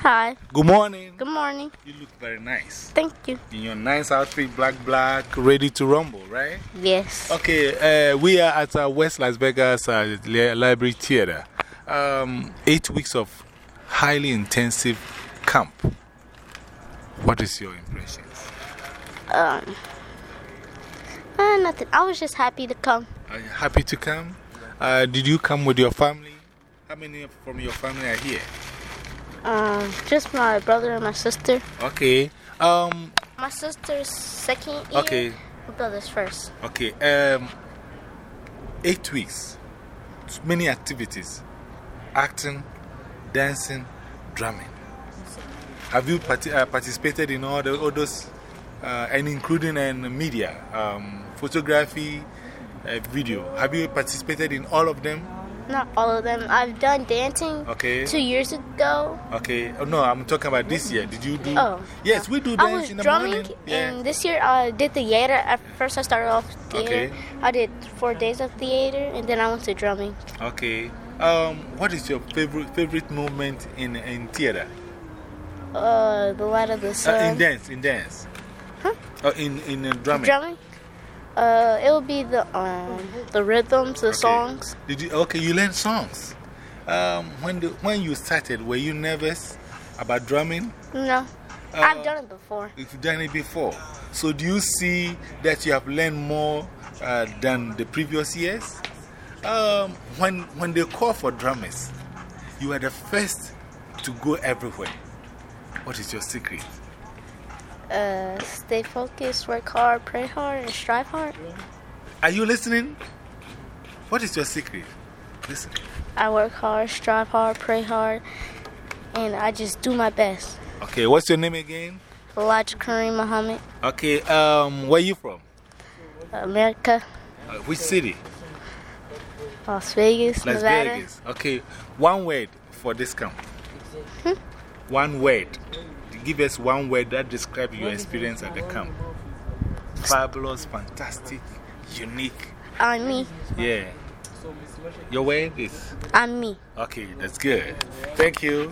Hi. Good morning. Good morning. You look very nice. Thank you. In your nice outfit, black, black, ready to rumble, right? Yes. Okay, uh, we are at uh, West Las Vegas uh, Library Theater. Um, eight weeks of highly intensive camp. What is your impression? Um, uh, nothing. I was just happy to come. Are you happy to come? Uh, did you come with your family? How many from your family are here? Um, just my brother and my sister. Okay. Um, My sister's second year. okay. My brother's first. Okay. Um, eight weeks. Many activities acting, dancing, drumming. Have you uh, participated in all, the, all those, uh, and including in media, um, photography, uh, video? Have you participated in all of them? Not all of them. I've done dancing Okay. two years ago. Okay. Oh, no, I'm talking about this year. Did you do? Oh. Yes, we do I dance was in the drumming. Yeah. and this year I did the theater. At first, I started off theater. Okay. I did four days of theater, and then I went to drumming. Okay. Um, what is your favorite favorite moment in, in theater? Uh, the light of the Uh, sun. in dance, in dance. Huh? Uh, in in uh, drumming. drumming. Uh, it will be the um the rhythms, the Okay. songs. Did you, okay, you learned songs. Um, when, the, when you started, were you nervous about drumming? No, Uh, I've done it before. If you've done it before. So, do you see that you have learned more uh, than the previous years? Um, when, when they call for drummers, you are the first to go everywhere. What is your secret? Uh, stay focused, work hard, pray hard, and strive hard. Are you listening? What is your secret? Listen. I work hard, strive hard, pray hard, and I just do my best. Okay, what's your name again? Elijah Kareem Muhammad, Okay, um, where are you from? America, Uh, which city? Las Vegas, Las Nevada. Vegas. Okay, one word for this camp. One word. Give us one word that describes your experience at the camp. Fabulous, fantastic, unique. I'm me. Yeah. Your word is? I'm me. Okay, that's good. Thank you.